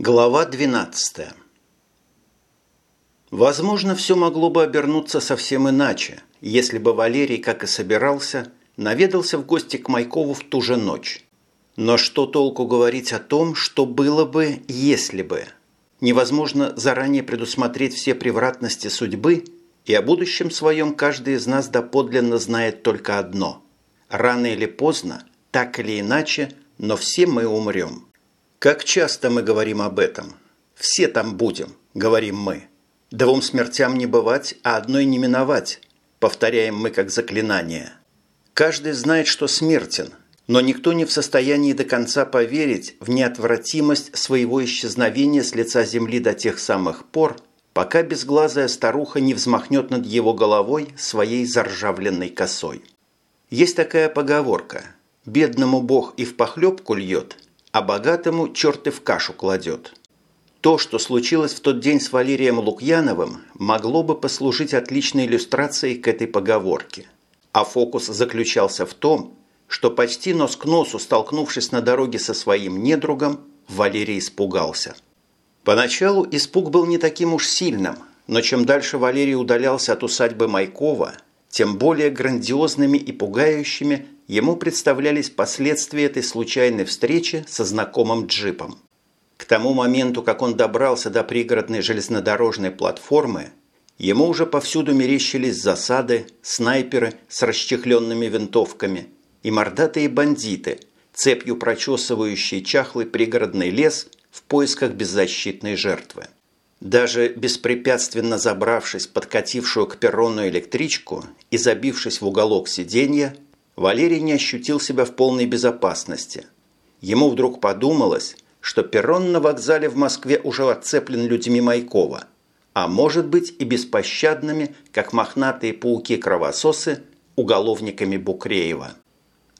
Глава 12 Возможно, все могло бы обернуться совсем иначе, если бы Валерий, как и собирался, наведался в гости к Майкову в ту же ночь. Но что толку говорить о том, что было бы, если бы? Невозможно заранее предусмотреть все превратности судьбы, и о будущем своем каждый из нас доподлинно знает только одно. Рано или поздно, так или иначе, но все мы умрем. Как часто мы говорим об этом? Все там будем, говорим мы. Двум смертям не бывать, а одной не миновать, повторяем мы как заклинание. Каждый знает, что смертен, но никто не в состоянии до конца поверить в неотвратимость своего исчезновения с лица земли до тех самых пор, пока безглазая старуха не взмахнет над его головой своей заржавленной косой. Есть такая поговорка «Бедному Бог и в похлебку льет, а богатому черты в кашу кладет. То, что случилось в тот день с Валерием Лукьяновым, могло бы послужить отличной иллюстрацией к этой поговорке. А фокус заключался в том, что почти нос к носу, столкнувшись на дороге со своим недругом, Валерий испугался. Поначалу испуг был не таким уж сильным, но чем дальше Валерий удалялся от усадьбы Майкова, тем более грандиозными и пугающими ему представлялись последствия этой случайной встречи со знакомым джипом. К тому моменту, как он добрался до пригородной железнодорожной платформы, ему уже повсюду мерещились засады, снайперы с расчехленными винтовками и мордатые бандиты, цепью прочесывающие чахлый пригородный лес в поисках беззащитной жертвы. Даже беспрепятственно забравшись подкатившую к перрону электричку и забившись в уголок сиденья, Валерий не ощутил себя в полной безопасности. Ему вдруг подумалось, что перрон на вокзале в Москве уже отцеплен людьми Майкова, а может быть и беспощадными, как мохнатые пауки-кровососы, уголовниками Букреева.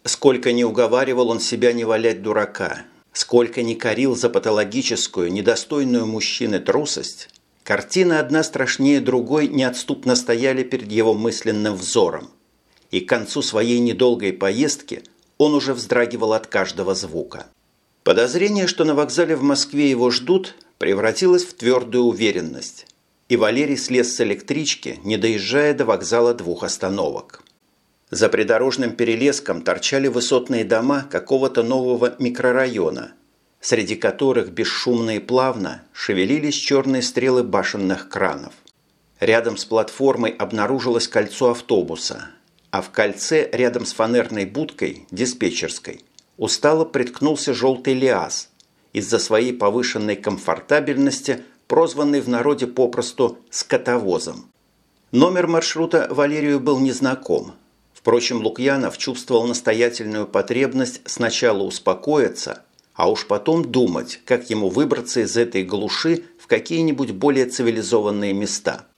Сколько не уговаривал он себя не валять дурака, сколько не корил за патологическую, недостойную мужчины трусость, картины одна страшнее другой неотступно стояли перед его мысленным взором – и к концу своей недолгой поездки он уже вздрагивал от каждого звука. Подозрение, что на вокзале в Москве его ждут, превратилось в твердую уверенность, и Валерий слез с электрички, не доезжая до вокзала двух остановок. За придорожным перелеском торчали высотные дома какого-то нового микрорайона, среди которых бесшумно и плавно шевелились черные стрелы башенных кранов. Рядом с платформой обнаружилось кольцо автобуса – а в кольце рядом с фанерной будкой, диспетчерской, устало приткнулся желтый лиаз, из-за своей повышенной комфортабельности, прозванный в народе попросту «скотовозом». Номер маршрута Валерию был незнаком. Впрочем, Лукьянов чувствовал настоятельную потребность сначала успокоиться, а уж потом думать, как ему выбраться из этой глуши в какие-нибудь более цивилизованные места –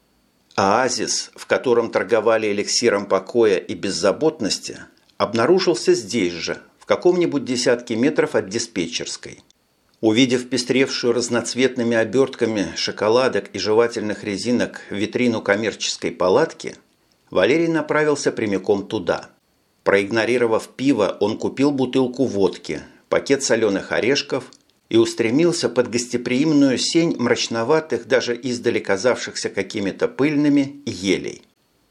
Оазис, в котором торговали эликсиром покоя и беззаботности, обнаружился здесь же, в каком-нибудь десятке метров от диспетчерской. Увидев пестревшую разноцветными обертками шоколадок и жевательных резинок витрину коммерческой палатки, Валерий направился прямиком туда. Проигнорировав пиво, он купил бутылку водки, пакет соленых орешков и устремился под гостеприимную сень мрачноватых, даже издали казавшихся какими-то пыльными, елей.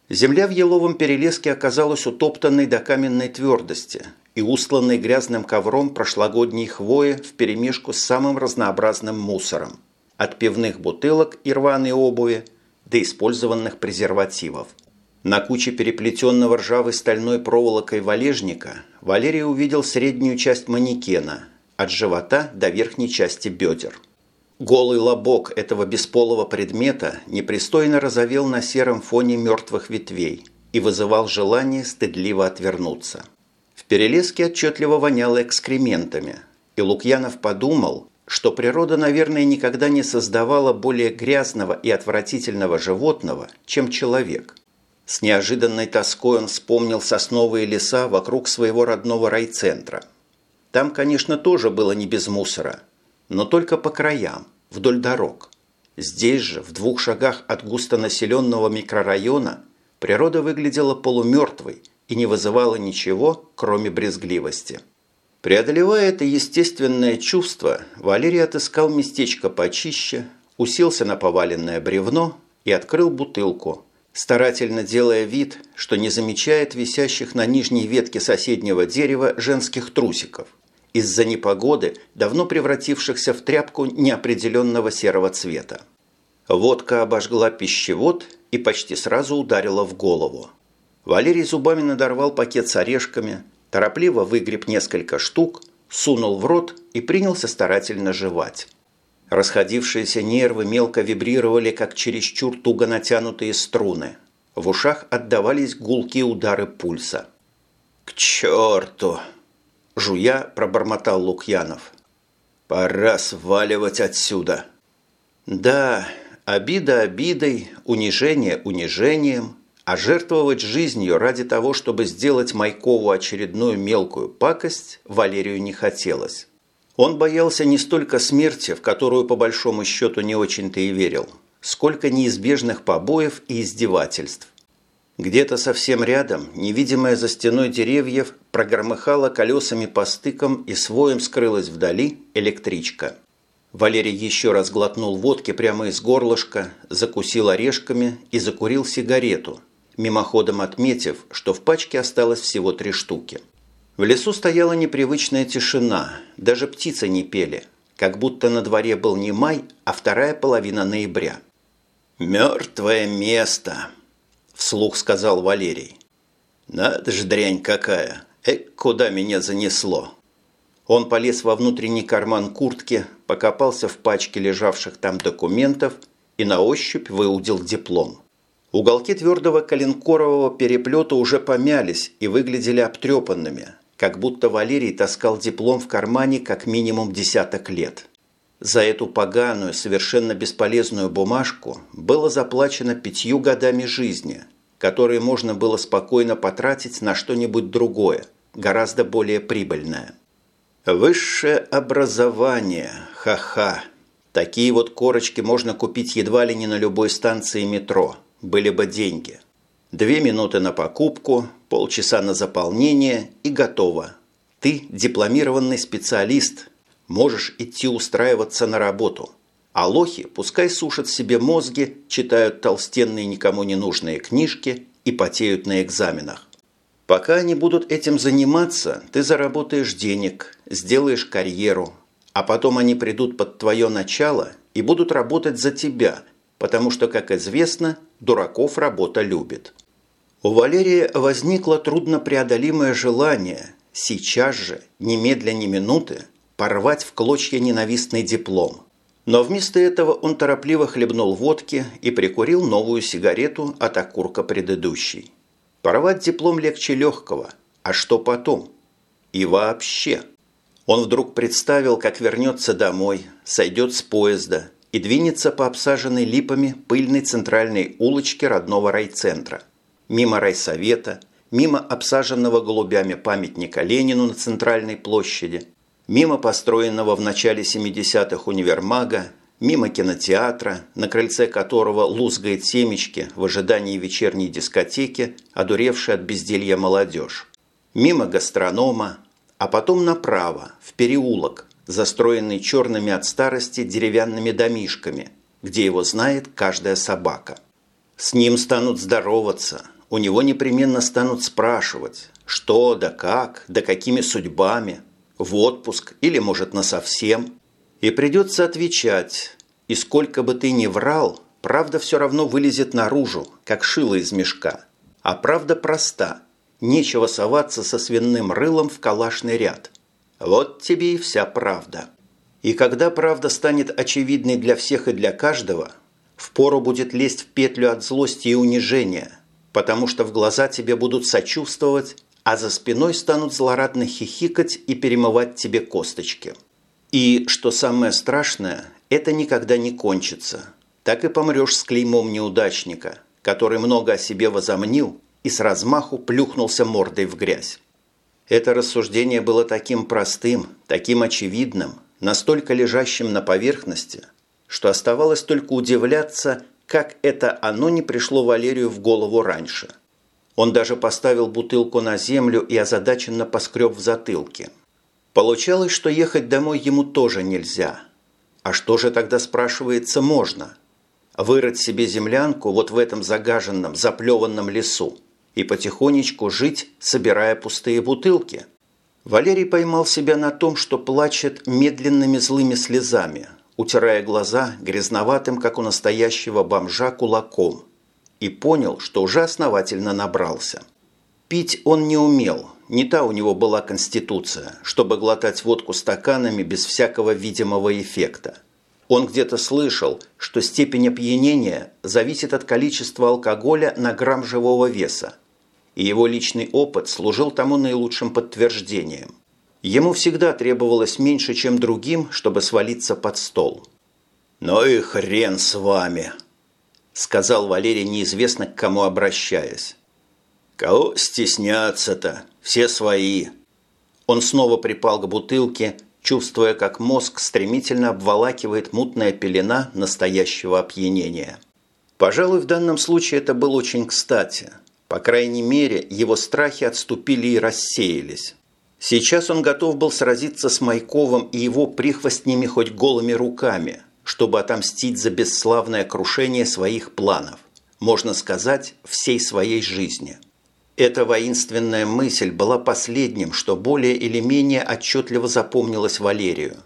Земля в еловом перелеске оказалась утоптанной до каменной твердости и устланной грязным ковром прошлогодней хвои вперемешку с самым разнообразным мусором. От пивных бутылок и рваной обуви до использованных презервативов. На куче переплетенного ржавой стальной проволокой валежника Валерий увидел среднюю часть манекена – от живота до верхней части бедер. Голый лобок этого бесполого предмета непристойно разовел на сером фоне мертвых ветвей и вызывал желание стыдливо отвернуться. В перелеске отчетливо воняло экскрементами, и Лукьянов подумал, что природа, наверное, никогда не создавала более грязного и отвратительного животного, чем человек. С неожиданной тоской он вспомнил сосновые леса вокруг своего родного райцентра – там, конечно, тоже было не без мусора, но только по краям, вдоль дорог. Здесь же, в двух шагах от густонаселенного микрорайона, природа выглядела полумертвой и не вызывала ничего, кроме брезгливости. Преодолевая это естественное чувство, Валерий отыскал местечко почище, уселся на поваленное бревно и открыл бутылку, старательно делая вид, что не замечает висящих на нижней ветке соседнего дерева женских трусиков, из-за непогоды, давно превратившихся в тряпку неопределенного серого цвета. Водка обожгла пищевод и почти сразу ударила в голову. Валерий зубами надорвал пакет с орешками, торопливо выгреб несколько штук, сунул в рот и принялся старательно жевать. Расходившиеся нервы мелко вибрировали, как чересчур туго натянутые струны. В ушах отдавались гулкие удары пульса. «К черту!» – жуя пробормотал Лукьянов. «Пора сваливать отсюда!» «Да, обида обидой, унижение унижением, а жертвовать жизнью ради того, чтобы сделать Майкову очередную мелкую пакость, Валерию не хотелось». Он боялся не столько смерти, в которую по большому счету не очень-то и верил, сколько неизбежных побоев и издевательств. Где-то совсем рядом, невидимая за стеной деревьев, прогромыхала колесами по стыкам и своем скрылась вдали электричка. Валерий еще раз глотнул водки прямо из горлышка, закусил орешками и закурил сигарету, мимоходом отметив, что в пачке осталось всего три штуки. В лесу стояла непривычная тишина, даже птицы не пели, как будто на дворе был не май, а вторая половина ноября. «Мертвое место», – вслух сказал Валерий. «Надо же дрянь какая! Эк, куда меня занесло!» Он полез во внутренний карман куртки, покопался в пачке лежавших там документов и на ощупь выудил диплом. Уголки твердого коленкорового переплета уже помялись и выглядели обтрепанными, как будто Валерий таскал диплом в кармане как минимум десяток лет. За эту поганую, совершенно бесполезную бумажку было заплачено пятью годами жизни, которые можно было спокойно потратить на что-нибудь другое, гораздо более прибыльное. Высшее образование, ха-ха. Такие вот корочки можно купить едва ли не на любой станции метро, были бы деньги. Две минуты на покупку, полчаса на заполнение и готово. Ты дипломированный специалист, можешь идти устраиваться на работу. А лохи пускай сушат себе мозги, читают толстенные никому не нужные книжки и потеют на экзаменах. Пока они будут этим заниматься, ты заработаешь денег, сделаешь карьеру, а потом они придут под твое начало и будут работать за тебя, потому что, как известно, дураков работа любит. У Валерия возникло труднопреодолимое желание сейчас же, немедля ни минуты, порвать в клочья ненавистный диплом. Но вместо этого он торопливо хлебнул водки и прикурил новую сигарету от окурка предыдущей. Порвать диплом легче легкого. А что потом? И вообще. Он вдруг представил, как вернется домой, сойдет с поезда и двинется по обсаженной липами пыльной центральной улочке родного райцентра – мимо райсовета, мимо обсаженного голубями памятника Ленину на Центральной площади, мимо построенного в начале 70-х универмага, мимо кинотеатра, на крыльце которого лузгает семечки в ожидании вечерней дискотеки, одуревшей от безделья молодежь, мимо гастронома, а потом направо, в переулок, застроенный черными от старости деревянными домишками, где его знает каждая собака. С ним станут здороваться – у него непременно станут спрашивать, что да как, да какими судьбами, в отпуск или, может, насовсем. И придется отвечать, и сколько бы ты ни врал, правда все равно вылезет наружу, как шило из мешка. А правда проста, нечего соваться со свиным рылом в калашный ряд. Вот тебе и вся правда. И когда правда станет очевидной для всех и для каждого, впору будет лезть в петлю от злости и унижения – потому что в глаза тебе будут сочувствовать, а за спиной станут злорадно хихикать и перемывать тебе косточки. И, что самое страшное, это никогда не кончится. Так и помрешь с клеймом неудачника, который много о себе возомнил и с размаху плюхнулся мордой в грязь. Это рассуждение было таким простым, таким очевидным, настолько лежащим на поверхности, что оставалось только удивляться как это оно не пришло Валерию в голову раньше. Он даже поставил бутылку на землю и озадаченно поскреб в затылке. Получалось, что ехать домой ему тоже нельзя. А что же тогда, спрашивается, можно? Вырыть себе землянку вот в этом загаженном, заплеванном лесу и потихонечку жить, собирая пустые бутылки. Валерий поймал себя на том, что плачет медленными злыми слезами, утирая глаза грязноватым, как у настоящего бомжа, кулаком, и понял, что уже основательно набрался. Пить он не умел, не та у него была конституция, чтобы глотать водку стаканами без всякого видимого эффекта. Он где-то слышал, что степень опьянения зависит от количества алкоголя на грамм живого веса, и его личный опыт служил тому наилучшим подтверждением. Ему всегда требовалось меньше, чем другим, чтобы свалиться под стол. «Ну и хрен с вами!» – сказал Валерий, неизвестно к кому обращаясь. «Кого стесняться-то? Все свои!» Он снова припал к бутылке, чувствуя, как мозг стремительно обволакивает мутная пелена настоящего опьянения. Пожалуй, в данном случае это было очень кстати – по крайней мере, его страхи отступили и рассеялись. Сейчас он готов был сразиться с Майковым и его прихвостнями хоть голыми руками, чтобы отомстить за бесславное крушение своих планов, можно сказать, всей своей жизни. Эта воинственная мысль была последним, что более или менее отчетливо запомнилось Валерию.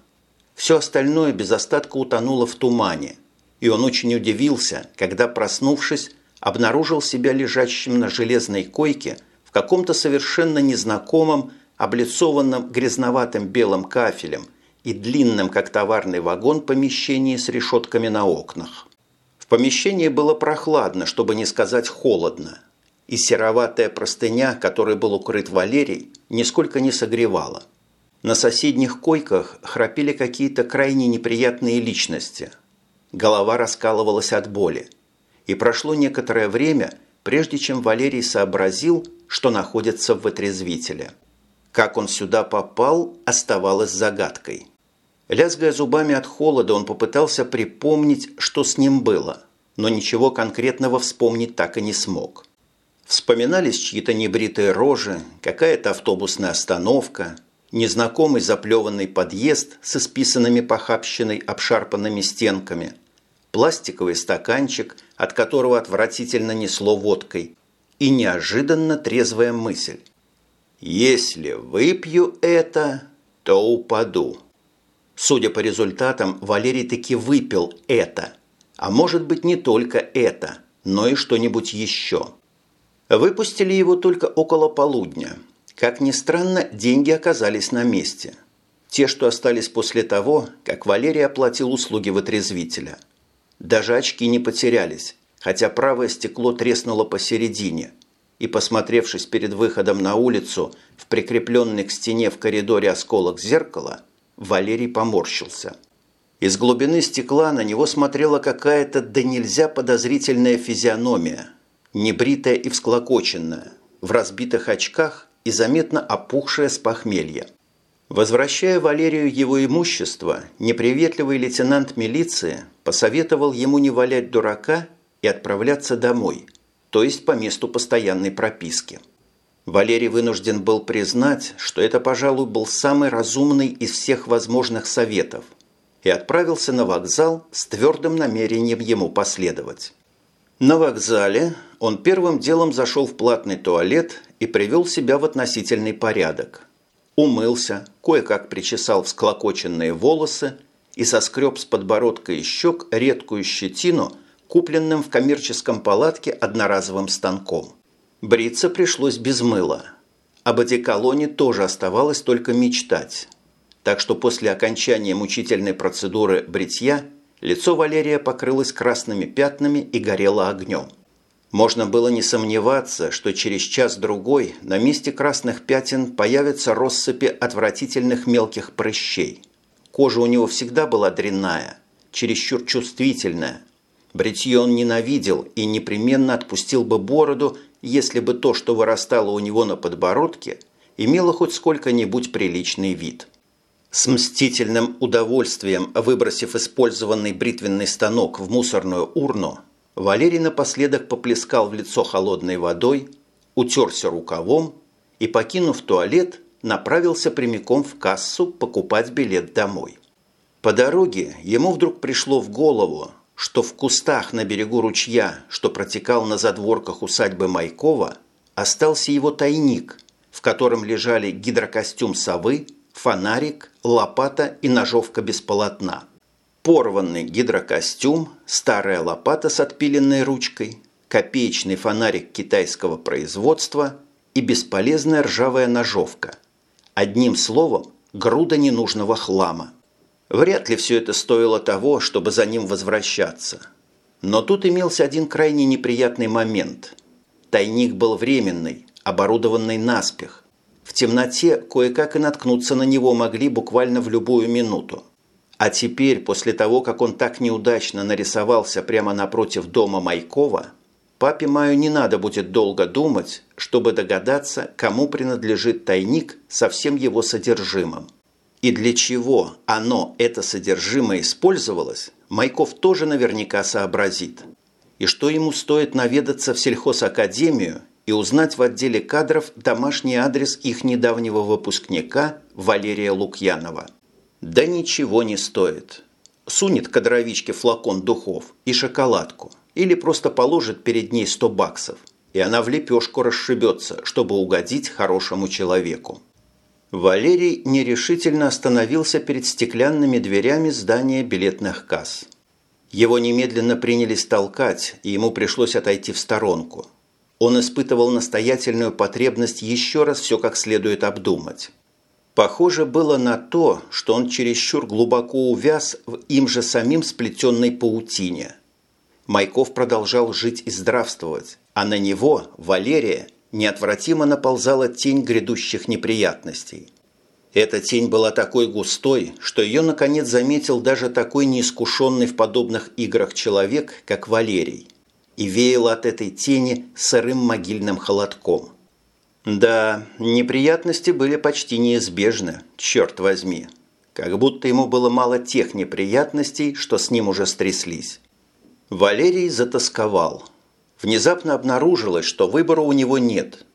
Все остальное без остатка утонуло в тумане, и он очень удивился, когда, проснувшись, обнаружил себя лежащим на железной койке в каком-то совершенно незнакомом, облицованном грязноватым белым кафелем и длинным, как товарный вагон, помещении с решетками на окнах. В помещении было прохладно, чтобы не сказать холодно, и сероватая простыня, которой был укрыт Валерий, нисколько не согревала. На соседних койках храпели какие-то крайне неприятные личности. Голова раскалывалась от боли и прошло некоторое время, прежде чем Валерий сообразил, что находится в вытрезвителе. Как он сюда попал, оставалось загадкой. Лязгая зубами от холода, он попытался припомнить, что с ним было, но ничего конкретного вспомнить так и не смог. Вспоминались чьи-то небритые рожи, какая-то автобусная остановка, незнакомый заплеванный подъезд с исписанными похабщиной обшарпанными стенками – пластиковый стаканчик, от которого отвратительно несло водкой, и неожиданно трезвая мысль. «Если выпью это, то упаду». Судя по результатам, Валерий таки выпил это. А может быть не только это, но и что-нибудь еще. Выпустили его только около полудня. Как ни странно, деньги оказались на месте. Те, что остались после того, как Валерий оплатил услуги вытрезвителя – даже очки не потерялись, хотя правое стекло треснуло посередине. И, посмотревшись перед выходом на улицу в прикрепленный к стене в коридоре осколок зеркала, Валерий поморщился. Из глубины стекла на него смотрела какая-то да нельзя подозрительная физиономия, небритая и всклокоченная, в разбитых очках и заметно опухшая с похмелья. Возвращая Валерию его имущество, неприветливый лейтенант милиции посоветовал ему не валять дурака и отправляться домой, то есть по месту постоянной прописки. Валерий вынужден был признать, что это, пожалуй, был самый разумный из всех возможных советов, и отправился на вокзал с твердым намерением ему последовать. На вокзале он первым делом зашел в платный туалет и привел себя в относительный порядок – умылся, кое-как причесал всклокоченные волосы и соскреб с подбородка и щек редкую щетину, купленным в коммерческом палатке одноразовым станком. Бриться пришлось без мыла. Об одеколоне тоже оставалось только мечтать. Так что после окончания мучительной процедуры бритья лицо Валерия покрылось красными пятнами и горело огнем. Можно было не сомневаться, что через час-другой на месте красных пятен появятся россыпи отвратительных мелких прыщей. Кожа у него всегда была дрянная, чересчур чувствительная. Бритье он ненавидел и непременно отпустил бы бороду, если бы то, что вырастало у него на подбородке, имело хоть сколько-нибудь приличный вид. С мстительным удовольствием, выбросив использованный бритвенный станок в мусорную урну, Валерий напоследок поплескал в лицо холодной водой, утерся рукавом и, покинув туалет, направился прямиком в кассу покупать билет домой. По дороге ему вдруг пришло в голову, что в кустах на берегу ручья, что протекал на задворках усадьбы Майкова, остался его тайник, в котором лежали гидрокостюм совы, фонарик, лопата и ножовка без полотна. Порванный гидрокостюм, старая лопата с отпиленной ручкой, копеечный фонарик китайского производства и бесполезная ржавая ножовка. Одним словом, груда ненужного хлама. Вряд ли все это стоило того, чтобы за ним возвращаться. Но тут имелся один крайне неприятный момент. Тайник был временный, оборудованный наспех. В темноте кое-как и наткнуться на него могли буквально в любую минуту. А теперь, после того, как он так неудачно нарисовался прямо напротив дома Майкова, папе Маю не надо будет долго думать, чтобы догадаться, кому принадлежит тайник со всем его содержимым. И для чего оно, это содержимое, использовалось, Майков тоже наверняка сообразит. И что ему стоит наведаться в сельхозакадемию и узнать в отделе кадров домашний адрес их недавнего выпускника Валерия Лукьянова. Да ничего не стоит. Сунет кадровичке флакон духов и шоколадку или просто положит перед ней 100 баксов, и она в лепешку расшибется, чтобы угодить хорошему человеку. Валерий нерешительно остановился перед стеклянными дверями здания билетных касс. Его немедленно принялись толкать, и ему пришлось отойти в сторонку. Он испытывал настоятельную потребность еще раз все как следует обдумать. Похоже было на то, что он чересчур глубоко увяз в им же самим сплетенной паутине. Майков продолжал жить и здравствовать, а на него, Валерия, неотвратимо наползала тень грядущих неприятностей. Эта тень была такой густой, что ее наконец заметил даже такой неискушенный в подобных играх человек, как Валерий, и веял от этой тени сырым могильным холодком. Да, неприятности были почти неизбежны, черт возьми. Как будто ему было мало тех неприятностей, что с ним уже стряслись. Валерий затасковал – внезапно обнаружилось, что выбора у него нет.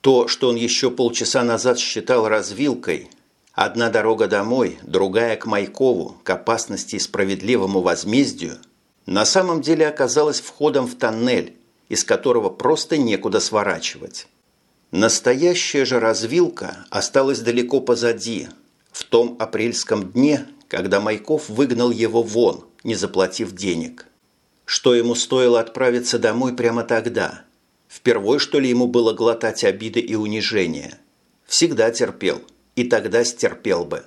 То, что он еще полчаса назад считал развилкой, одна дорога домой, другая к Майкову, к опасности и справедливому возмездию, на самом деле оказалось входом в тоннель, из которого просто некуда сворачивать. Настоящая же развилка осталась далеко позади, в том апрельском дне, когда Майков выгнал его вон, не заплатив денег. Что ему стоило отправиться домой прямо тогда? Впервой, что ли, ему было глотать обиды и унижения? Всегда терпел. И тогда стерпел бы.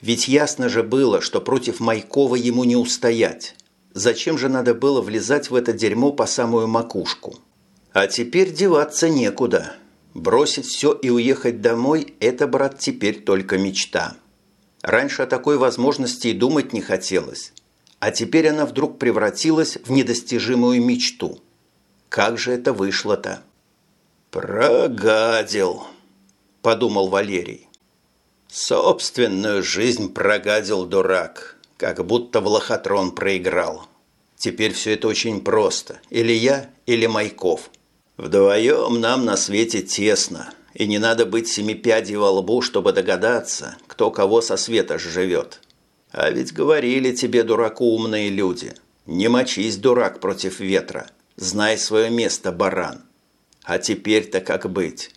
Ведь ясно же было, что против Майкова ему не устоять. Зачем же надо было влезать в это дерьмо по самую макушку? А теперь деваться некуда. Бросить все и уехать домой – это, брат, теперь только мечта. Раньше о такой возможности и думать не хотелось а теперь она вдруг превратилась в недостижимую мечту. Как же это вышло-то? «Прогадил», – подумал Валерий. «Собственную жизнь прогадил дурак, как будто в лохотрон проиграл. Теперь все это очень просто. Или я, или Майков. Вдвоем нам на свете тесно, и не надо быть семипядей во лбу, чтобы догадаться, кто кого со света живет». А ведь говорили тебе, дураку, умные люди. Не мочись, дурак, против ветра. Знай свое место, баран. А теперь-то как быть?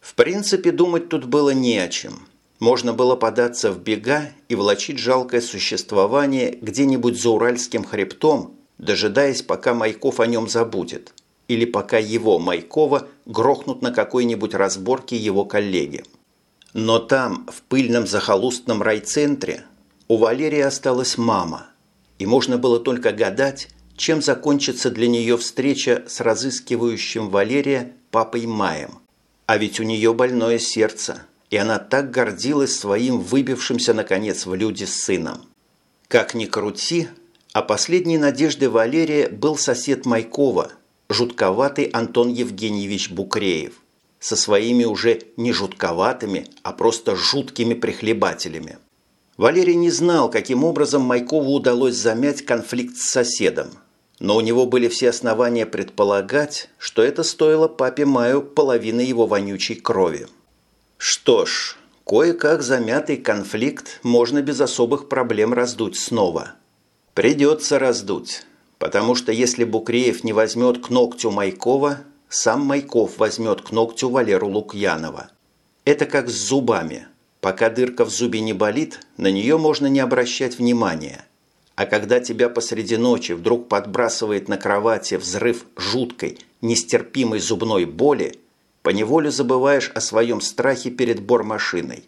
В принципе, думать тут было не о чем. Можно было податься в бега и влачить жалкое существование где-нибудь за Уральским хребтом, дожидаясь, пока Майков о нем забудет, или пока его, Майкова, грохнут на какой-нибудь разборке его коллеги. Но там, в пыльном захолустном райцентре, у Валерии осталась мама, и можно было только гадать, чем закончится для нее встреча с разыскивающим Валерия папой Маем. А ведь у нее больное сердце, и она так гордилась своим выбившимся, наконец, в люди сыном. Как ни крути, а последней надеждой Валерия был сосед Майкова, жутковатый Антон Евгеньевич Букреев, со своими уже не жутковатыми, а просто жуткими прихлебателями. Валерий не знал, каким образом Майкову удалось замять конфликт с соседом. Но у него были все основания предполагать, что это стоило папе Маю половины его вонючей крови. Что ж, кое-как замятый конфликт можно без особых проблем раздуть снова. Придется раздуть, потому что если Букреев не возьмет к ногтю Майкова, сам Майков возьмет к ногтю Валеру Лукьянова. Это как с зубами. Пока дырка в зубе не болит, на нее можно не обращать внимания. А когда тебя посреди ночи вдруг подбрасывает на кровати взрыв жуткой, нестерпимой зубной боли, поневоле забываешь о своем страхе перед бормашиной.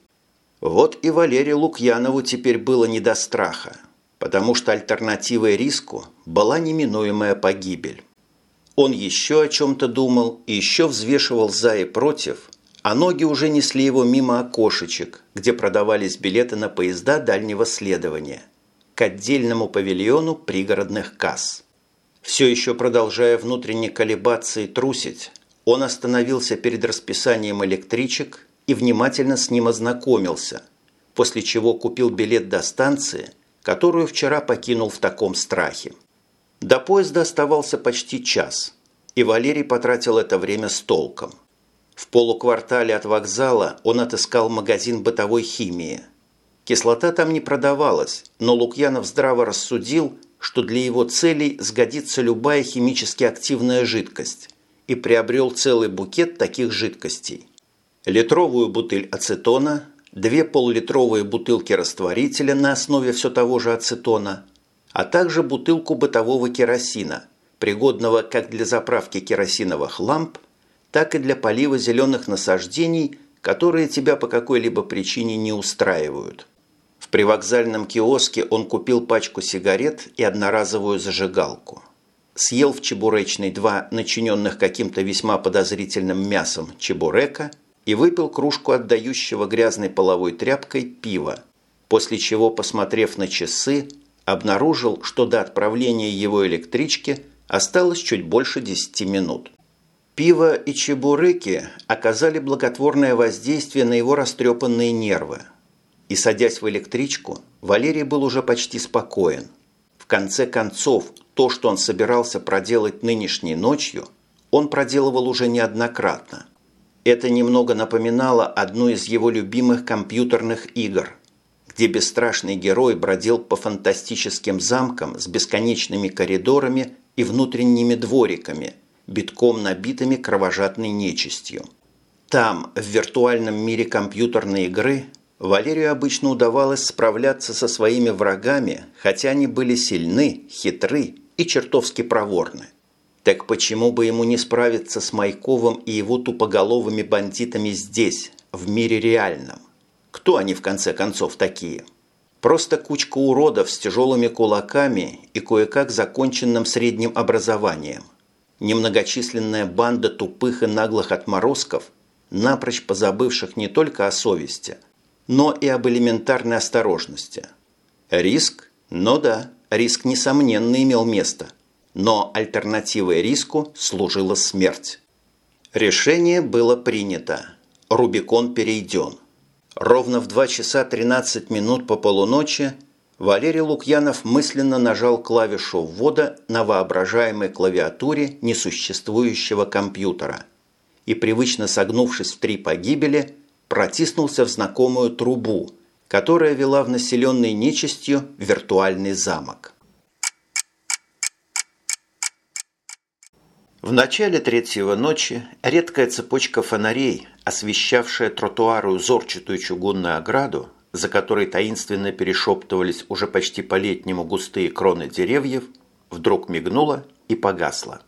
Вот и Валерию Лукьянову теперь было не до страха, потому что альтернативой риску была неминуемая погибель. Он еще о чем-то думал и еще взвешивал за и против, а ноги уже несли его мимо окошечек, где продавались билеты на поезда дальнего следования, к отдельному павильону пригородных касс. Все еще продолжая внутренне колебаться и трусить, он остановился перед расписанием электричек и внимательно с ним ознакомился, после чего купил билет до станции, которую вчера покинул в таком страхе. До поезда оставался почти час, и Валерий потратил это время с толком. В полуквартале от вокзала он отыскал магазин бытовой химии. Кислота там не продавалась, но Лукьянов здраво рассудил, что для его целей сгодится любая химически активная жидкость, и приобрел целый букет таких жидкостей. Литровую бутыль ацетона, две полулитровые бутылки растворителя на основе все того же ацетона, а также бутылку бытового керосина, пригодного как для заправки керосиновых ламп, так и для полива зеленых насаждений, которые тебя по какой-либо причине не устраивают. В привокзальном киоске он купил пачку сигарет и одноразовую зажигалку съел в чебуречной два начиненных каким-то весьма подозрительным мясом чебурека и выпил кружку отдающего грязной половой тряпкой пива, после чего, посмотрев на часы, обнаружил, что до отправления его электрички осталось чуть больше 10 минут. Пиво и чебуреки оказали благотворное воздействие на его растрепанные нервы. И, садясь в электричку, Валерий был уже почти спокоен. В конце концов, то, что он собирался проделать нынешней ночью, он проделывал уже неоднократно. Это немного напоминало одну из его любимых компьютерных игр, где бесстрашный герой бродил по фантастическим замкам с бесконечными коридорами и внутренними двориками, битком набитыми кровожадной нечистью. Там, в виртуальном мире компьютерной игры, Валерию обычно удавалось справляться со своими врагами, хотя они были сильны, хитры и чертовски проворны. Так почему бы ему не справиться с Майковым и его тупоголовыми бандитами здесь, в мире реальном? Кто они в конце концов такие? Просто кучка уродов с тяжелыми кулаками и кое-как законченным средним образованием. Немногочисленная банда тупых и наглых отморозков, напрочь позабывших не только о совести, но и об элементарной осторожности. Риск? Ну да, риск, несомненно, имел место, но альтернативой риску служила смерть. Решение было принято. Рубикон перейден. Ровно в 2 часа 13 минут по полуночи Валерий Лукьянов мысленно нажал клавишу ввода на воображаемой клавиатуре несуществующего компьютера и, привычно согнувшись в три погибели, протиснулся в знакомую трубу – которая вела в населенный нечистью виртуальный замок. В начале третьего ночи редкая цепочка фонарей, освещавшая тротуары узорчатую чугунную ограду, за которой таинственно перешептывались уже почти по-летнему густые кроны деревьев, вдруг мигнула и погасла.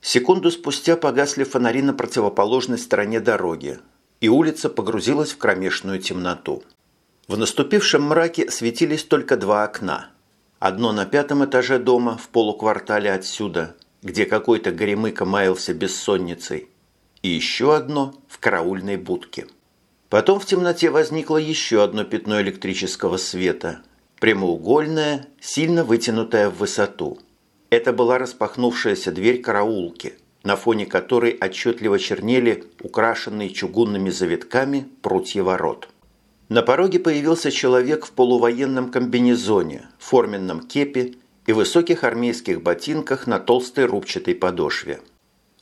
Секунду спустя погасли фонари на противоположной стороне дороги, и улица погрузилась в кромешную темноту. В наступившем мраке светились только два окна. Одно на пятом этаже дома, в полуквартале отсюда, где какой-то горемыка маялся бессонницей, и еще одно в караульной будке. Потом в темноте возникло еще одно пятно электрического света, прямоугольное, сильно вытянутое в высоту. Это была распахнувшаяся дверь караулки, на фоне которой отчетливо чернели украшенные чугунными завитками прутья ворот. На пороге появился человек в полувоенном комбинезоне, форменном кепе и высоких армейских ботинках на толстой рубчатой подошве.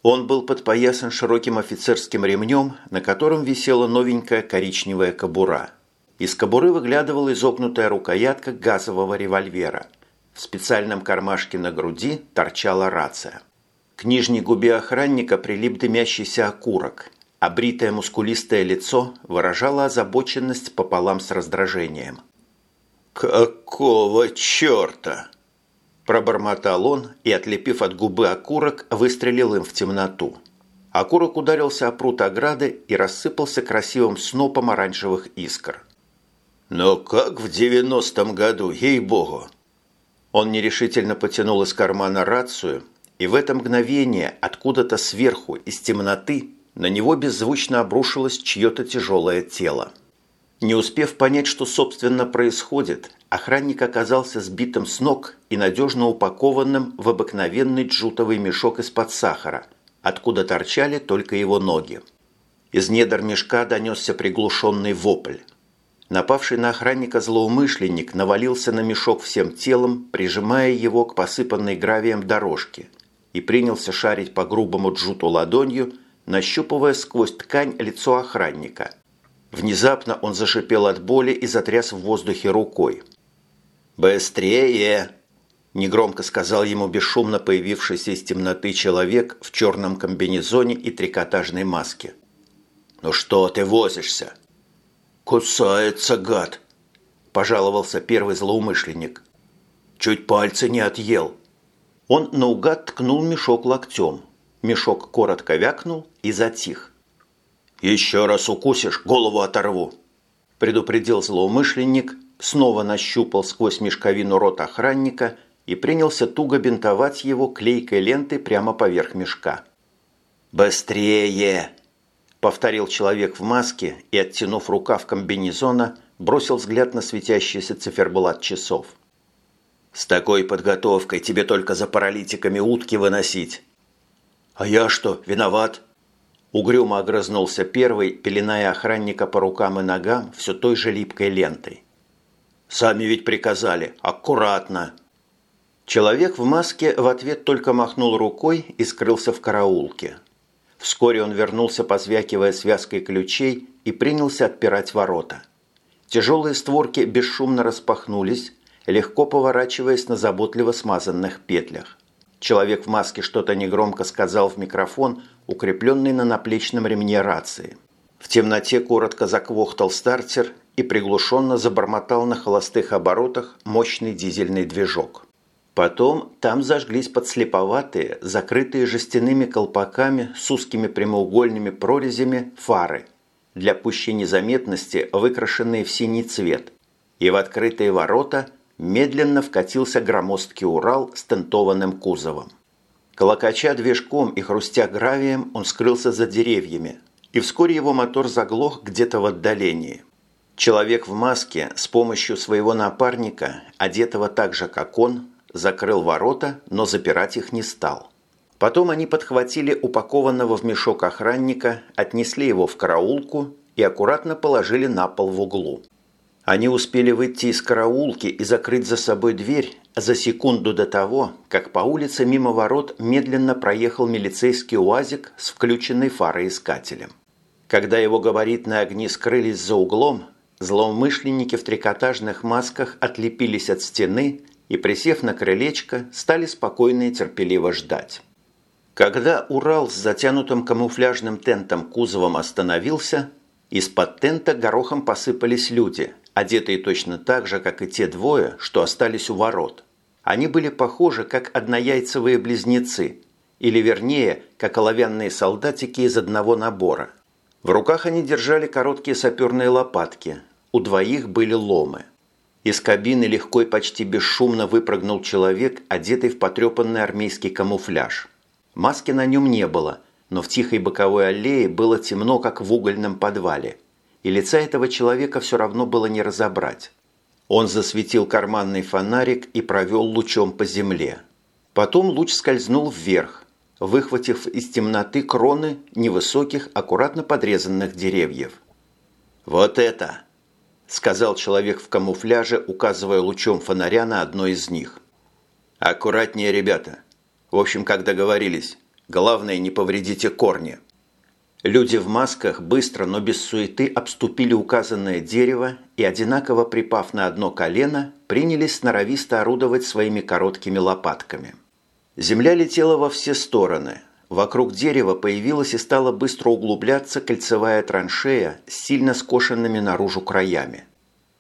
Он был подпоясан широким офицерским ремнем, на котором висела новенькая коричневая кобура. Из кобуры выглядывала изогнутая рукоятка газового револьвера. В специальном кармашке на груди торчала рация. К нижней губе охранника прилип дымящийся окурок, а бритое мускулистое лицо выражало озабоченность пополам с раздражением. «Какого черта?» Пробормотал он и, отлепив от губы окурок, выстрелил им в темноту. Окурок ударился о пруд ограды и рассыпался красивым снопом оранжевых искр. «Но как в девяностом году, ей-богу!» Он нерешительно потянул из кармана рацию, и в это мгновение откуда-то сверху, из темноты, на него беззвучно обрушилось чье-то тяжелое тело. Не успев понять, что собственно происходит, охранник оказался сбитым с ног и надежно упакованным в обыкновенный джутовый мешок из-под сахара, откуда торчали только его ноги. Из недр мешка донесся приглушенный вопль. Напавший на охранника злоумышленник навалился на мешок всем телом, прижимая его к посыпанной гравием дорожке, и принялся шарить по грубому джуту ладонью, нащупывая сквозь ткань лицо охранника – Внезапно он зашипел от боли и затряс в воздухе рукой. «Быстрее!» – негромко сказал ему бесшумно появившийся из темноты человек в черном комбинезоне и трикотажной маске. «Ну что ты возишься?» «Кусается, гад!» – пожаловался первый злоумышленник. «Чуть пальцы не отъел». Он наугад ткнул мешок локтем. Мешок коротко вякнул и затих. «Еще раз укусишь, голову оторву!» предупредил злоумышленник, снова нащупал сквозь мешковину рот охранника и принялся туго бинтовать его клейкой лентой прямо поверх мешка. «Быстрее!» – повторил человек в маске и, оттянув рукав комбинезона, бросил взгляд на светящийся циферблат часов. «С такой подготовкой тебе только за паралитиками утки выносить». «А я что, виноват?» Угрюмо огрызнулся первый, пеленая охранника по рукам и ногам все той же липкой лентой. «Сами ведь приказали. Аккуратно!» Человек в маске в ответ только махнул рукой и скрылся в караулке. Вскоре он вернулся, позвякивая связкой ключей, и принялся отпирать ворота. Тяжелые створки бесшумно распахнулись, легко поворачиваясь на заботливо смазанных петлях. Человек в маске что-то негромко сказал в микрофон, укрепленный на наплечном ремне рации. В темноте коротко заквохтал стартер и приглушенно забормотал на холостых оборотах мощный дизельный движок. Потом там зажглись подслеповатые, закрытые жестяными колпаками с узкими прямоугольными прорезями фары, для пущей незаметности выкрашенные в синий цвет, и в открытые ворота медленно вкатился громоздкий Урал с тентованным кузовом. Колокача движком и хрустя гравием, он скрылся за деревьями, и вскоре его мотор заглох где-то в отдалении. Человек в маске с помощью своего напарника, одетого так же, как он, закрыл ворота, но запирать их не стал. Потом они подхватили упакованного в мешок охранника, отнесли его в караулку и аккуратно положили на пол в углу. Они успели выйти из караулки и закрыть за собой дверь за секунду до того, как по улице мимо ворот медленно проехал милицейский УАЗик с включенной фароискателем. Когда его габаритные огни скрылись за углом, злоумышленники в трикотажных масках отлепились от стены и, присев на крылечко, стали спокойно и терпеливо ждать. Когда Урал с затянутым камуфляжным тентом кузовом остановился, из-под тента горохом посыпались люди, одетые точно так же, как и те двое, что остались у ворот. Они были похожи, как однояйцевые близнецы, или вернее, как оловянные солдатики из одного набора. В руках они держали короткие саперные лопатки, у двоих были ломы. Из кабины легко и почти бесшумно выпрыгнул человек, одетый в потрепанный армейский камуфляж. Маски на нем не было, но в тихой боковой аллее было темно, как в угольном подвале – и лица этого человека все равно было не разобрать. Он засветил карманный фонарик и провел лучом по земле. Потом луч скользнул вверх, выхватив из темноты кроны невысоких, аккуратно подрезанных деревьев. «Вот это!» – сказал человек в камуфляже, указывая лучом фонаря на одно из них. «Аккуратнее, ребята. В общем, как договорились, Главное, не повредите корни». Люди в масках быстро, но без суеты обступили указанное дерево и, одинаково припав на одно колено, принялись сноровисто орудовать своими короткими лопатками. Земля летела во все стороны. Вокруг дерева появилась и стала быстро углубляться кольцевая траншея с сильно скошенными наружу краями.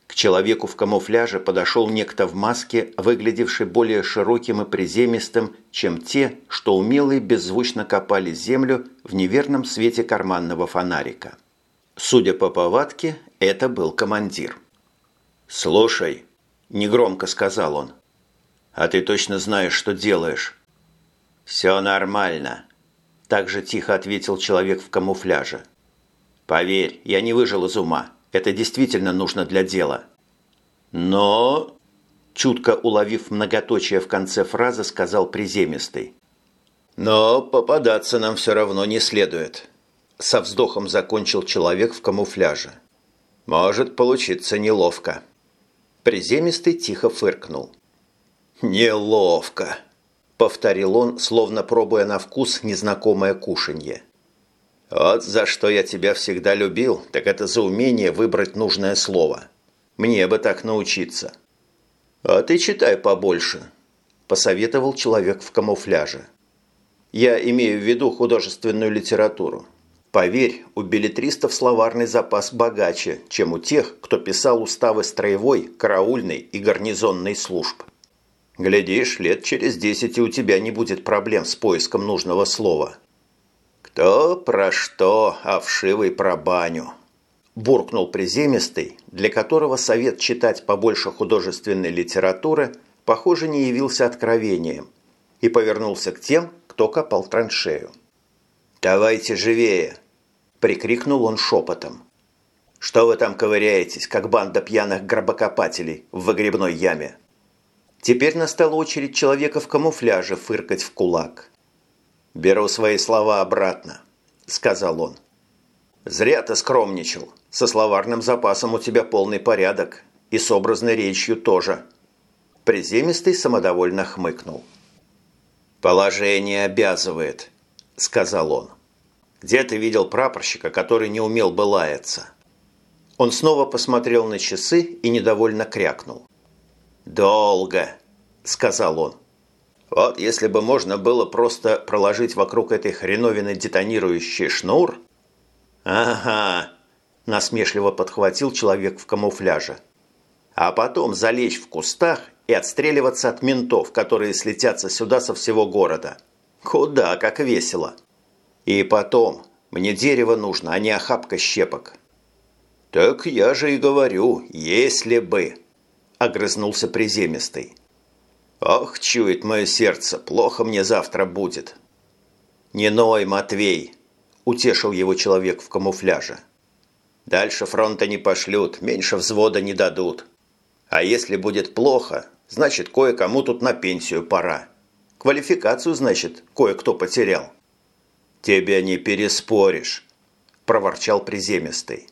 К человеку в камуфляже подошел некто в маске, выглядевший более широким и приземистым, чем те, что умело и беззвучно копали землю в неверном свете карманного фонарика. Судя по повадке, это был командир. «Слушай», – негромко сказал он, – «а ты точно знаешь, что делаешь?» «Все нормально», – также тихо ответил человек в камуфляже. «Поверь, я не выжил из ума». Это действительно нужно для дела. Но, чутко уловив многоточие в конце фразы, сказал приземистый. Но попадаться нам все равно не следует. Со вздохом закончил человек в камуфляже. Может получиться неловко. Приземистый тихо фыркнул. «Неловко», – повторил он, словно пробуя на вкус незнакомое кушанье. Вот за что я тебя всегда любил, так это за умение выбрать нужное слово. Мне бы так научиться. А ты читай побольше, посоветовал человек в камуфляже. Я имею в виду художественную литературу. Поверь, у билетристов словарный запас богаче, чем у тех, кто писал уставы строевой, караульной и гарнизонной служб. Глядишь, лет через десять и у тебя не будет проблем с поиском нужного слова. «Кто про что, а вшивый про баню?» Буркнул приземистый, для которого совет читать побольше художественной литературы, похоже, не явился откровением, и повернулся к тем, кто копал траншею. «Давайте живее!» – прикрикнул он шепотом. «Что вы там ковыряетесь, как банда пьяных гробокопателей в выгребной яме?» Теперь настала очередь человека в камуфляже фыркать в кулак. «Беру свои слова обратно», – сказал он. «Зря ты скромничал. Со словарным запасом у тебя полный порядок. И с образной речью тоже». Приземистый самодовольно хмыкнул. «Положение обязывает», – сказал он. «Где ты видел прапорщика, который не умел бы лаяться?» Он снова посмотрел на часы и недовольно крякнул. «Долго», – сказал он. Вот если бы можно было просто проложить вокруг этой хреновины детонирующий шнур... Ага, насмешливо подхватил человек в камуфляже. А потом залечь в кустах и отстреливаться от ментов, которые слетятся сюда со всего города. Куда, как весело. И потом, мне дерево нужно, а не охапка щепок. Так я же и говорю, если бы, огрызнулся приземистый. Ох, чует мое сердце, плохо мне завтра будет. Не ной, Матвей, утешил его человек в камуфляже. Дальше фронта не пошлют, меньше взвода не дадут. А если будет плохо, значит, кое-кому тут на пенсию пора. Квалификацию, значит, кое-кто потерял. Тебя не переспоришь, проворчал приземистый.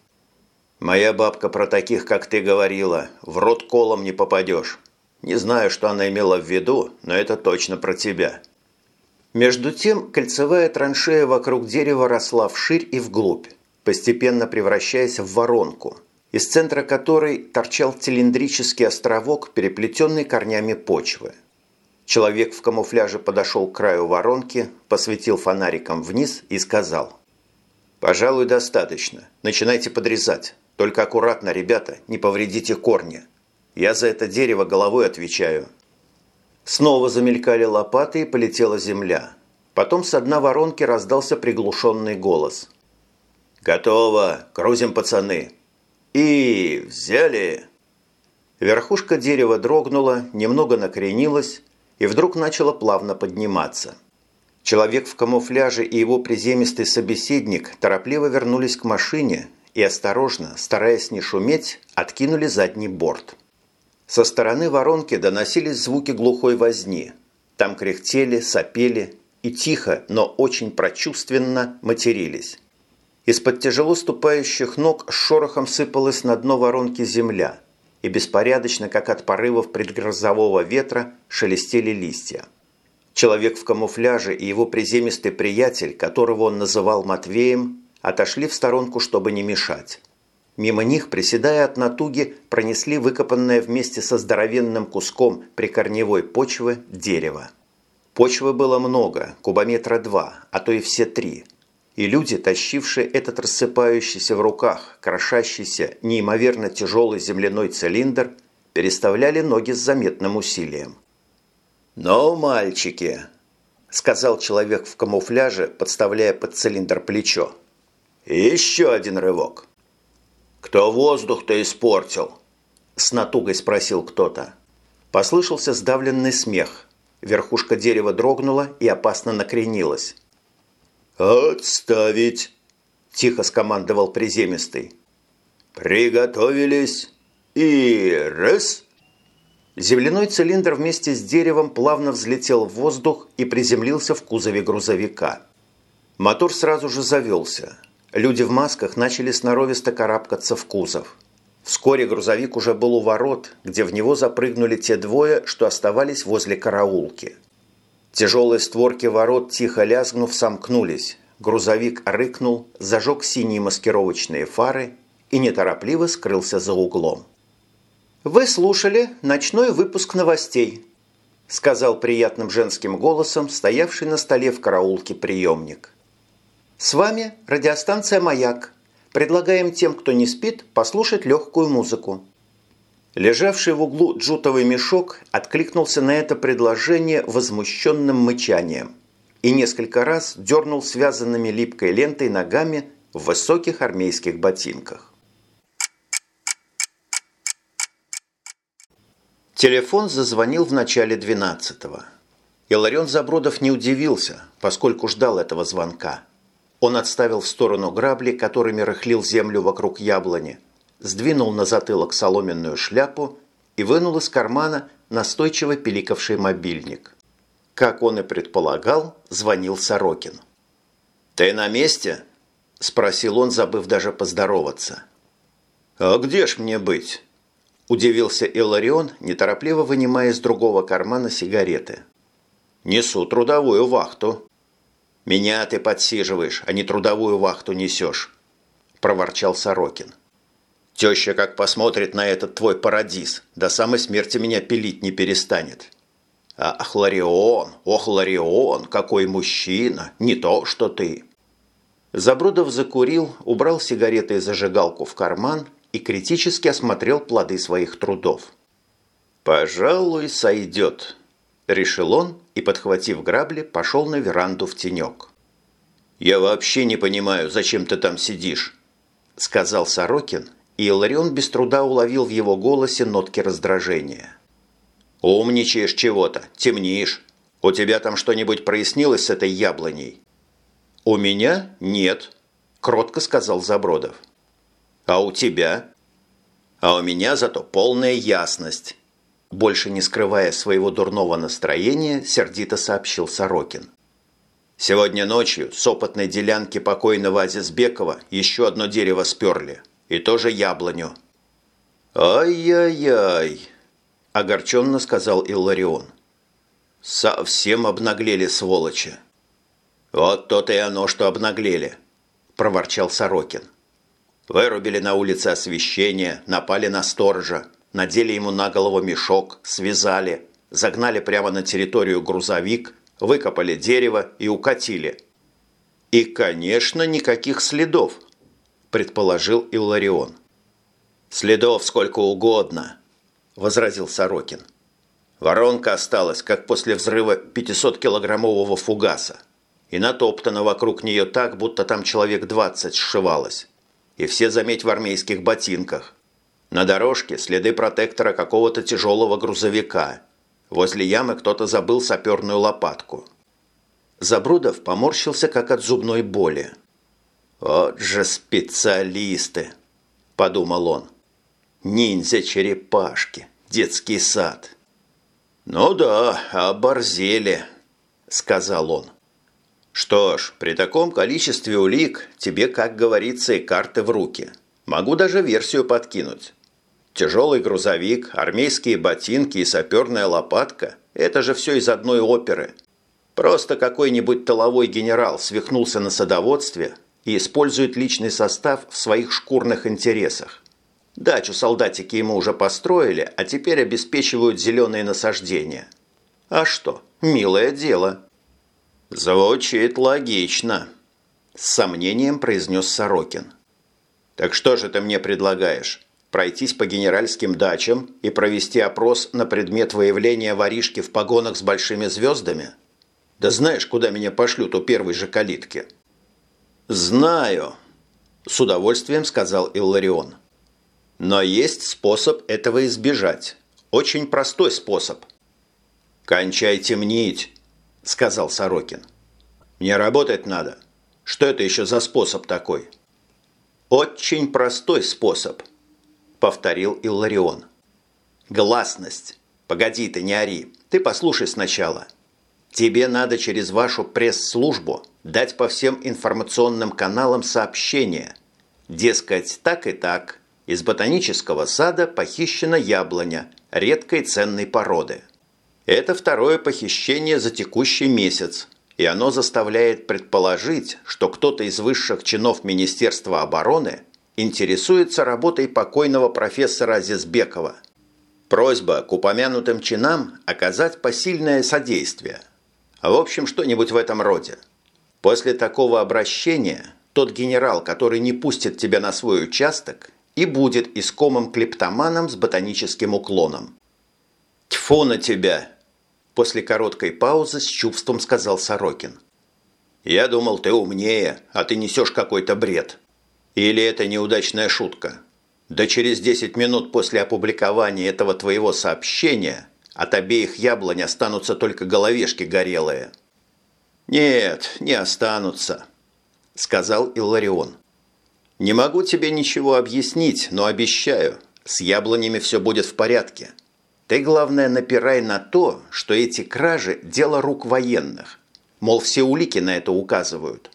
Моя бабка про таких, как ты говорила, в рот колом не попадешь. Не знаю, что она имела в виду, но это точно про тебя». Между тем, кольцевая траншея вокруг дерева росла вширь и вглубь, постепенно превращаясь в воронку, из центра которой торчал цилиндрический островок, переплетенный корнями почвы. Человек в камуфляже подошел к краю воронки, посветил фонариком вниз и сказал. «Пожалуй, достаточно. Начинайте подрезать. Только аккуратно, ребята, не повредите корни. Я за это дерево головой отвечаю». Снова замелькали лопаты и полетела земля. Потом с дна воронки раздался приглушенный голос. «Готово! Грузим, пацаны!» «И... взяли!» Верхушка дерева дрогнула, немного накренилась и вдруг начала плавно подниматься. Человек в камуфляже и его приземистый собеседник торопливо вернулись к машине и осторожно, стараясь не шуметь, откинули задний борт. Со стороны воронки доносились звуки глухой возни. Там кряхтели, сопели и тихо, но очень прочувственно матерились. Из-под тяжело ступающих ног с шорохом сыпалась на дно воронки земля, и беспорядочно, как от порывов предгрозового ветра, шелестели листья. Человек в камуфляже и его приземистый приятель, которого он называл Матвеем, отошли в сторонку, чтобы не мешать. Мимо них, приседая от натуги, пронесли выкопанное вместе со здоровенным куском прикорневой почвы дерево. Почвы было много, кубометра два, а то и все три. И люди, тащившие этот рассыпающийся в руках, крошащийся, неимоверно тяжелый земляной цилиндр, переставляли ноги с заметным усилием. «Ну, мальчики!» – сказал человек в камуфляже, подставляя под цилиндр плечо. «Еще один рывок!» «Кто воздух-то испортил?» – с натугой спросил кто-то. Послышался сдавленный смех. Верхушка дерева дрогнула и опасно накренилась. «Отставить!» – тихо скомандовал приземистый. «Приготовились! И раз!» Земляной цилиндр вместе с деревом плавно взлетел в воздух и приземлился в кузове грузовика. Мотор сразу же завелся. Люди в масках начали сноровисто карабкаться в кузов. Вскоре грузовик уже был у ворот, где в него запрыгнули те двое, что оставались возле караулки. Тяжелые створки ворот, тихо лязгнув, сомкнулись. Грузовик рыкнул, зажег синие маскировочные фары и неторопливо скрылся за углом. «Вы слушали ночной выпуск новостей», сказал приятным женским голосом стоявший на столе в караулке приемник. С вами радиостанция «Маяк». Предлагаем тем, кто не спит, послушать легкую музыку. Лежавший в углу джутовый мешок откликнулся на это предложение возмущенным мычанием и несколько раз дернул связанными липкой лентой ногами в высоких армейских ботинках. Телефон зазвонил в начале двенадцатого. Иларион Забродов не удивился, поскольку ждал этого звонка – он отставил в сторону грабли, которыми рыхлил землю вокруг яблони, сдвинул на затылок соломенную шляпу и вынул из кармана настойчиво пиликавший мобильник. Как он и предполагал, звонил Сорокин. «Ты на месте?» – спросил он, забыв даже поздороваться. «А где ж мне быть?» – удивился Иларион, неторопливо вынимая из другого кармана сигареты. «Несу трудовую вахту». «Меня ты подсиживаешь, а не трудовую вахту несешь», – проворчал Сорокин. «Теща как посмотрит на этот твой парадиз, до самой смерти меня пилить не перестанет». А Ахларион, ох, Ларион, какой мужчина, не то что ты. Забродов закурил, убрал сигареты и зажигалку в карман и критически осмотрел плоды своих трудов. «Пожалуй, сойдет», – решил он и, подхватив грабли, пошел на веранду в тенек. «Я вообще не понимаю, зачем ты там сидишь», – сказал Сорокин, и Иларион без труда уловил в его голосе нотки раздражения. «Умничаешь чего-то, темнишь. У тебя там что-нибудь прояснилось с этой яблоней?» «У меня нет», – кротко сказал Забродов. «А у тебя?» «А у меня зато полная ясность. Больше не скрывая своего дурного настроения, сердито сообщил Сорокин. «Сегодня ночью с опытной делянки покойного Азизбекова еще одно дерево сперли. И тоже яблоню». «Ай-яй-яй!» – огорченно сказал Илларион. «Совсем обнаглели сволочи». «Вот то-то и оно, что обнаглели», – проворчал Сорокин. «Вырубили на улице освещение, напали на сторожа, надели ему на голову мешок, связали, загнали прямо на территорию грузовик, выкопали дерево и укатили. И, конечно, никаких следов, предположил Илларион. Следов сколько угодно, возразил Сорокин. Воронка осталась, как после взрыва 500-килограммового фугаса. И натоптана вокруг нее так, будто там человек 20 сшивалось. И все, заметь, в армейских ботинках. На дорожке следы протектора какого-то тяжелого грузовика. Возле ямы кто-то забыл саперную лопатку. Забрудов поморщился, как от зубной боли. «Вот же специалисты!» – подумал он. «Ниндзя-черепашки, детский сад». «Ну да, оборзели», – сказал он. «Что ж, при таком количестве улик тебе, как говорится, и карты в руки. Могу даже версию подкинуть. Тяжелый грузовик, армейские ботинки и саперная лопатка – это же все из одной оперы. Просто какой-нибудь толовой генерал свихнулся на садоводстве и использует личный состав в своих шкурных интересах. Дачу солдатики ему уже построили, а теперь обеспечивают зеленые насаждения. А что, милое дело. Звучит логично, с сомнением произнес Сорокин. Так что же ты мне предлагаешь? Пройтись по генеральским дачам и провести опрос на предмет выявления воришки в погонах с большими звездами? Да знаешь, куда меня пошлют у первой же калитки? Знаю, с удовольствием сказал Илларион. Но есть способ этого избежать. Очень простой способ. «Кончай темнить», – сказал Сорокин. «Мне работать надо. Что это еще за способ такой?» «Очень простой способ», – повторил Илларион. «Гласность. Погоди ты, не ори. Ты послушай сначала. Тебе надо через вашу пресс-службу дать по всем информационным каналам сообщение. Дескать, так и так – из ботанического сада похищена яблоня редкой ценной породы. Это второе похищение за текущий месяц, и оно заставляет предположить, что кто-то из высших чинов Министерства обороны интересуется работой покойного профессора Азизбекова. Просьба к упомянутым чинам оказать посильное содействие. В общем, что-нибудь в этом роде. После такого обращения тот генерал, который не пустит тебя на свой участок, и будет искомым клептоманом с ботаническим уклоном. «Тьфу на тебя!» После короткой паузы с чувством сказал Сорокин. «Я думал, ты умнее, а ты несешь какой-то бред. Или это неудачная шутка? Да через 10 минут после опубликования этого твоего сообщения от обеих яблонь останутся только головешки горелые». «Нет, не останутся», – сказал Илларион. «Не могу тебе ничего объяснить, но обещаю, с яблонями все будет в порядке. Ты, главное, напирай на то, что эти кражи – дело рук военных. Мол, все улики на это указывают.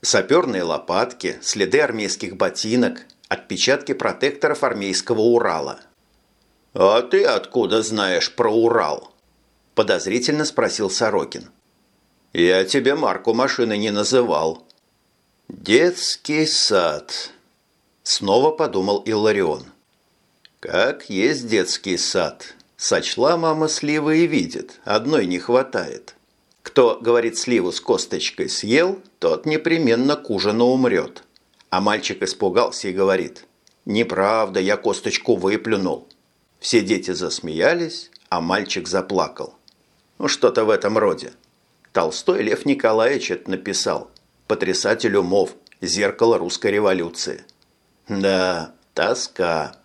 Саперные лопатки, следы армейских ботинок, отпечатки протекторов армейского Урала. «А ты откуда знаешь про Урал?» – подозрительно спросил Сорокин. «Я тебе марку машины не называл». «Детский сад», – снова подумал Илларион. «Как есть детский сад. Сочла мама сливы и видит, одной не хватает. Кто, говорит, сливу с косточкой съел, тот непременно к ужину умрет». А мальчик испугался и говорит, «Неправда, я косточку выплюнул». Все дети засмеялись, а мальчик заплакал. Ну, что-то в этом роде. Толстой Лев Николаевич это написал – потрясатель умов, зеркало русской революции. Да, тоска.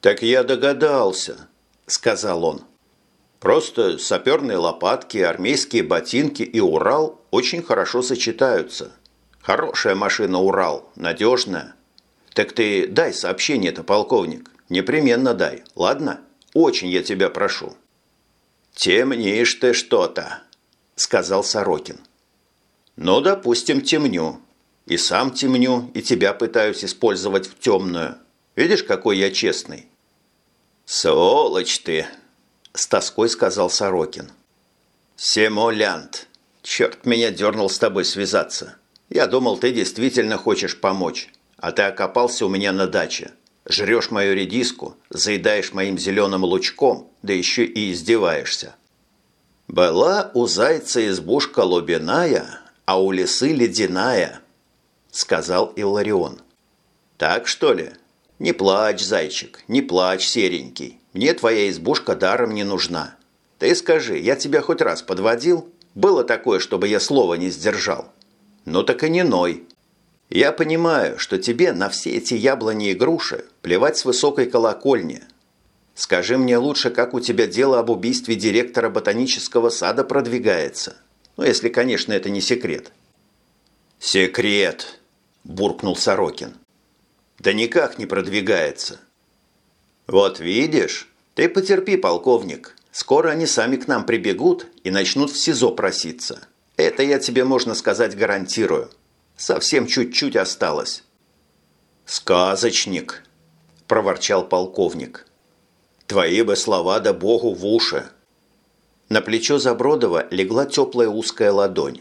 Так я догадался, сказал он. Просто саперные лопатки, армейские ботинки и Урал очень хорошо сочетаются. Хорошая машина Урал, надежная. Так ты дай сообщение-то, полковник. Непременно дай, ладно? Очень я тебя прошу. Темнишь ты что-то, сказал Сорокин. Ну, допустим, темню. И сам темню, и тебя пытаюсь использовать в темную. Видишь, какой я честный?» «Сволочь ты!» – с тоской сказал Сорокин. «Семолянт! Черт меня дернул с тобой связаться. Я думал, ты действительно хочешь помочь, а ты окопался у меня на даче. Жрешь мою редиску, заедаешь моим зеленым лучком, да еще и издеваешься. Была у зайца избушка лубиная, а у лисы ледяная», – сказал Илларион. «Так что ли? Не плачь, зайчик, не плачь, серенький. Мне твоя избушка даром не нужна. Ты скажи, я тебя хоть раз подводил? Было такое, чтобы я слова не сдержал? Ну так и не ной. Я понимаю, что тебе на все эти яблони и груши плевать с высокой колокольни. Скажи мне лучше, как у тебя дело об убийстве директора ботанического сада продвигается». Ну, если, конечно, это не секрет. «Секрет!» – буркнул Сорокин. «Да никак не продвигается». «Вот видишь, ты потерпи, полковник. Скоро они сами к нам прибегут и начнут в СИЗО проситься. Это я тебе, можно сказать, гарантирую. Совсем чуть-чуть осталось». «Сказочник!» – проворчал полковник. «Твои бы слова да богу в уши!» На плечо Забродова легла теплая узкая ладонь.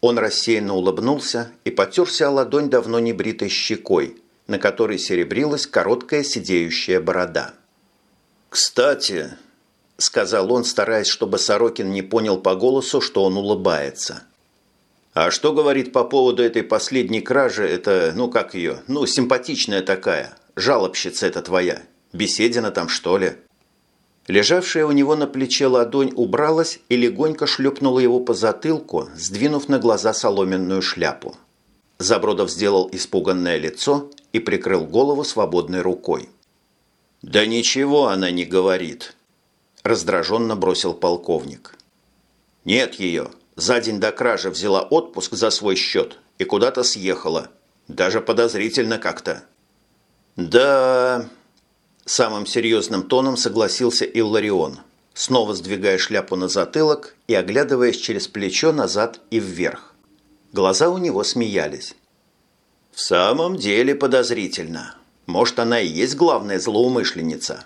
Он рассеянно улыбнулся и потерся о ладонь давно не бритой щекой, на которой серебрилась короткая сидеющая борода. «Кстати», – сказал он, стараясь, чтобы Сорокин не понял по голосу, что он улыбается. «А что говорит по поводу этой последней кражи? Это, ну как ее, ну симпатичная такая, жалобщица эта твоя. Беседина там, что ли?» Лежавшая у него на плече ладонь убралась и легонько шлепнула его по затылку, сдвинув на глаза соломенную шляпу. Забродов сделал испуганное лицо и прикрыл голову свободной рукой. «Да ничего она не говорит», – раздраженно бросил полковник. «Нет ее. За день до кражи взяла отпуск за свой счет и куда-то съехала. Даже подозрительно как-то». «Да...» Самым серьезным тоном согласился Илларион, снова сдвигая шляпу на затылок и оглядываясь через плечо назад и вверх. Глаза у него смеялись. «В самом деле подозрительно. Может, она и есть главная злоумышленница?»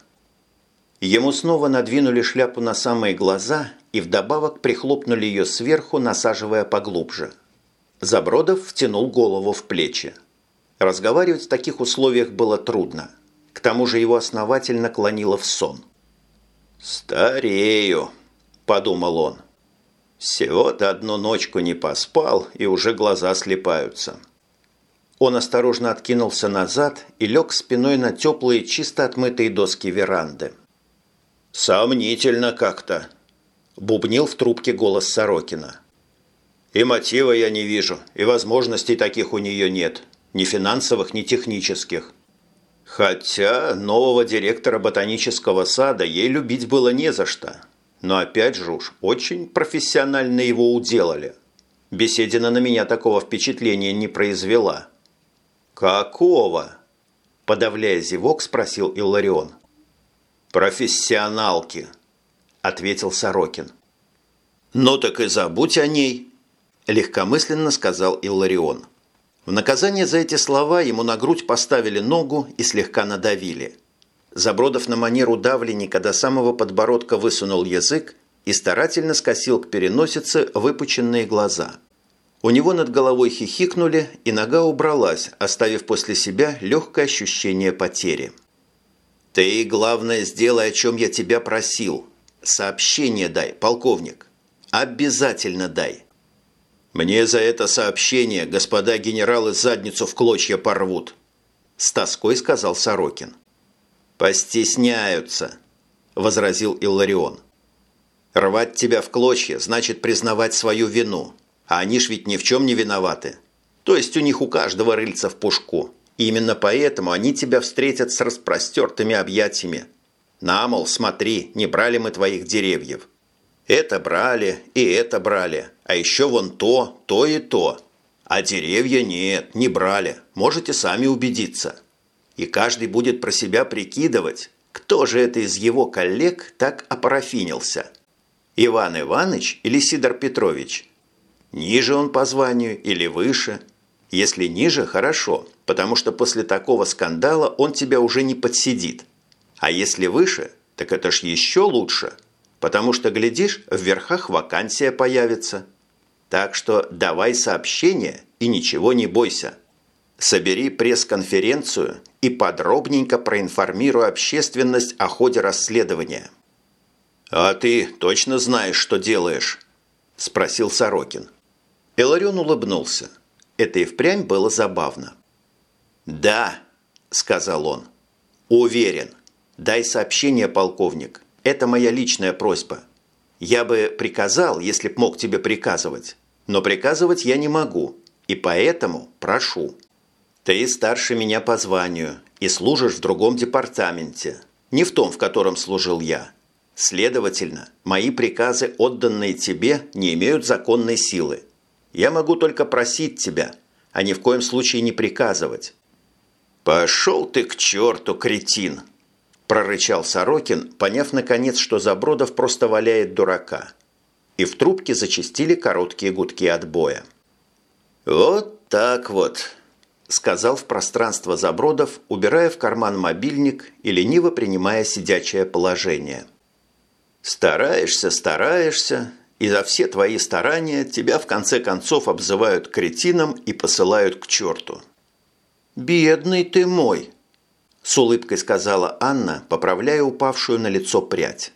Ему снова надвинули шляпу на самые глаза и вдобавок прихлопнули ее сверху, насаживая поглубже. Забродов втянул голову в плечи. Разговаривать в таких условиях было трудно – к тому же его основательно клонило в сон. «Старею», – подумал он. «Всего-то одну ночку не поспал, и уже глаза слепаются». Он осторожно откинулся назад и лег спиной на теплые, чисто отмытые доски веранды. «Сомнительно как-то», – бубнил в трубке голос Сорокина. «И мотива я не вижу, и возможностей таких у нее нет, ни финансовых, ни технических. Хотя нового директора ботанического сада ей любить было не за что. Но опять же уж очень профессионально его уделали. Беседина на меня такого впечатления не произвела. «Какого?» – подавляя зевок, спросил Илларион. «Профессионалки», – ответил Сорокин. «Ну так и забудь о ней», – легкомысленно сказал Илларион. В наказание за эти слова ему на грудь поставили ногу и слегка надавили. Забродов на манеру давленника до самого подбородка высунул язык и старательно скосил к переносице выпученные глаза. У него над головой хихикнули, и нога убралась, оставив после себя легкое ощущение потери. «Ты, главное, сделай, о чем я тебя просил. Сообщение дай, полковник. Обязательно дай». «Мне за это сообщение господа генералы задницу в клочья порвут», – с тоской сказал Сорокин. «Постесняются», – возразил Илларион. «Рвать тебя в клочья значит признавать свою вину, а они ж ведь ни в чем не виноваты. То есть у них у каждого рыльца в пушку, и именно поэтому они тебя встретят с распростертыми объятиями. На, мол, смотри, не брали мы твоих деревьев. Это брали и это брали, а еще вон то, то и то. А деревья нет, не брали, можете сами убедиться. И каждый будет про себя прикидывать, кто же это из его коллег так опарафинился. Иван Иванович или Сидор Петрович? Ниже он по званию или выше? Если ниже – хорошо, потому что после такого скандала он тебя уже не подсидит. А если выше, так это ж еще лучше – потому что, глядишь, в верхах вакансия появится. Так что давай сообщение и ничего не бойся. Собери пресс-конференцию и подробненько проинформируй общественность о ходе расследования». «А ты точно знаешь, что делаешь?» – спросил Сорокин. Эларион улыбнулся. Это и впрямь было забавно. «Да», – сказал он. «Уверен. Дай сообщение, полковник. Это моя личная просьба. Я бы приказал, если б мог тебе приказывать, но приказывать я не могу, и поэтому прошу. Ты старше меня по званию и служишь в другом департаменте, не в том, в котором служил я. Следовательно, мои приказы, отданные тебе, не имеют законной силы. Я могу только просить тебя, а ни в коем случае не приказывать. «Пошел ты к черту, кретин!» прорычал Сорокин, поняв наконец, что Забродов просто валяет дурака. И в трубке зачистили короткие гудки отбоя. «Вот так вот», – сказал в пространство Забродов, убирая в карман мобильник и лениво принимая сидячее положение. Стараешься, стараешься, и за все твои старания тебя в конце концов обзывают кретином и посылают к черту. «Бедный ты мой!» – с улыбкой сказала Анна, поправляя упавшую на лицо прядь.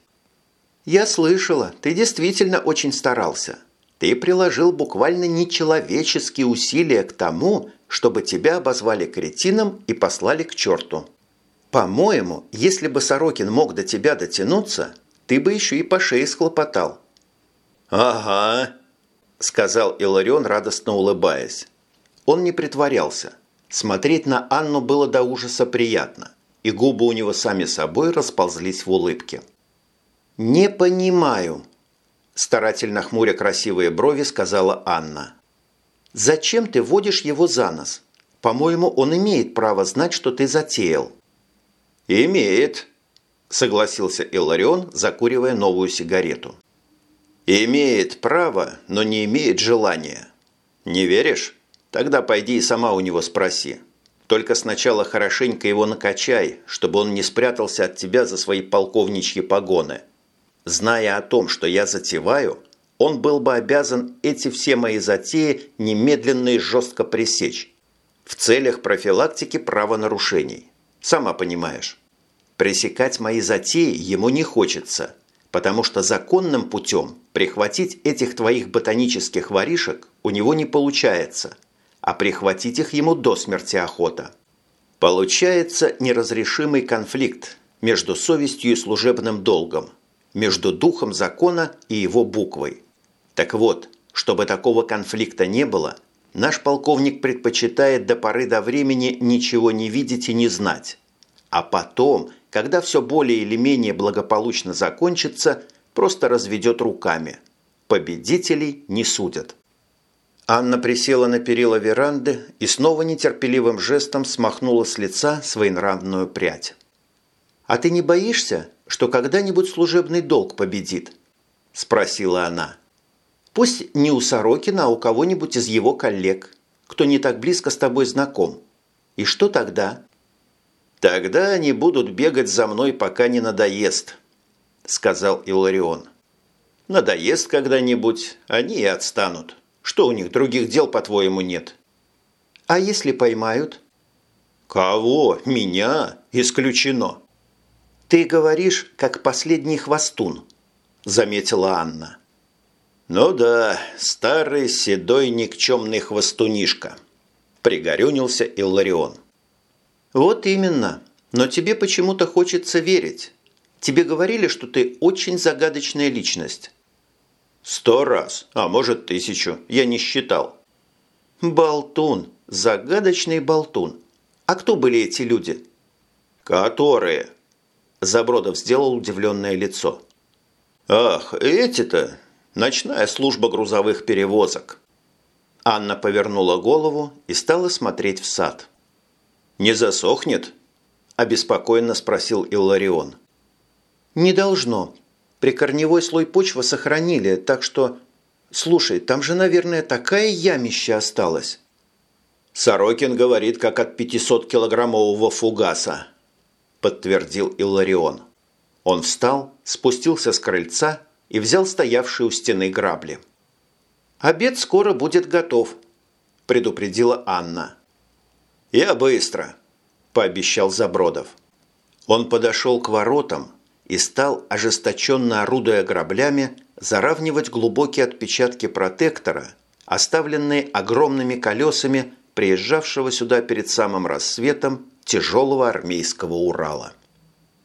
«Я слышала, ты действительно очень старался. Ты приложил буквально нечеловеческие усилия к тому, чтобы тебя обозвали кретином и послали к черту. По-моему, если бы Сорокин мог до тебя дотянуться, ты бы еще и по шее схлопотал». «Ага», – сказал Иларион, радостно улыбаясь. Он не притворялся. Смотреть на Анну было до ужаса приятно, и губы у него сами собой расползлись в улыбке. «Не понимаю», – старательно хмуря красивые брови сказала Анна. «Зачем ты водишь его за нос? По-моему, он имеет право знать, что ты затеял». «Имеет», – согласился Илларион, закуривая новую сигарету. «Имеет право, но не имеет желания. Не веришь? Тогда пойди и сама у него спроси. Только сначала хорошенько его накачай, чтобы он не спрятался от тебя за свои полковничьи погоны. Зная о том, что я затеваю, он был бы обязан эти все мои затеи немедленно и жестко пресечь. В целях профилактики правонарушений. Сама понимаешь. Пресекать мои затеи ему не хочется, потому что законным путем прихватить этих твоих ботанических воришек у него не получается – а прихватить их ему до смерти охота. Получается неразрешимый конфликт между совестью и служебным долгом, между духом закона и его буквой. Так вот, чтобы такого конфликта не было, наш полковник предпочитает до поры до времени ничего не видеть и не знать. А потом, когда все более или менее благополучно закончится, просто разведет руками. Победителей не судят. Анна присела на перила веранды и снова нетерпеливым жестом смахнула с лица своенравную прядь. «А ты не боишься, что когда-нибудь служебный долг победит?» – спросила она. «Пусть не у Сорокина, а у кого-нибудь из его коллег, кто не так близко с тобой знаком. И что тогда?» «Тогда они будут бегать за мной, пока не надоест», – сказал Иларион. «Надоест когда-нибудь, они и отстанут». Что у них, других дел, по-твоему, нет? А если поймают? Кого? Меня? Исключено. Ты говоришь, как последний хвостун, заметила Анна. Ну да, старый седой никчемный хвостунишка, пригорюнился Илларион. Вот именно. Но тебе почему-то хочется верить. Тебе говорили, что ты очень загадочная личность. Сто раз, а может тысячу, я не считал. Болтун, загадочный болтун. А кто были эти люди? Которые? Забродов сделал удивленное лицо. Ах, эти-то, ночная служба грузовых перевозок. Анна повернула голову и стала смотреть в сад. «Не засохнет?» – обеспокоенно спросил Илларион. «Не должно. Прикорневой слой почвы сохранили, так что... Слушай, там же, наверное, такая ямища осталась. Сорокин говорит, как от 500-килограммового фугаса, подтвердил Илларион. Он встал, спустился с крыльца и взял стоявшие у стены грабли. «Обед скоро будет готов», – предупредила Анна. «Я быстро», – пообещал Забродов. Он подошел к воротам, и стал, ожесточенно орудуя граблями, заравнивать глубокие отпечатки протектора, оставленные огромными колесами приезжавшего сюда перед самым рассветом тяжелого армейского Урала.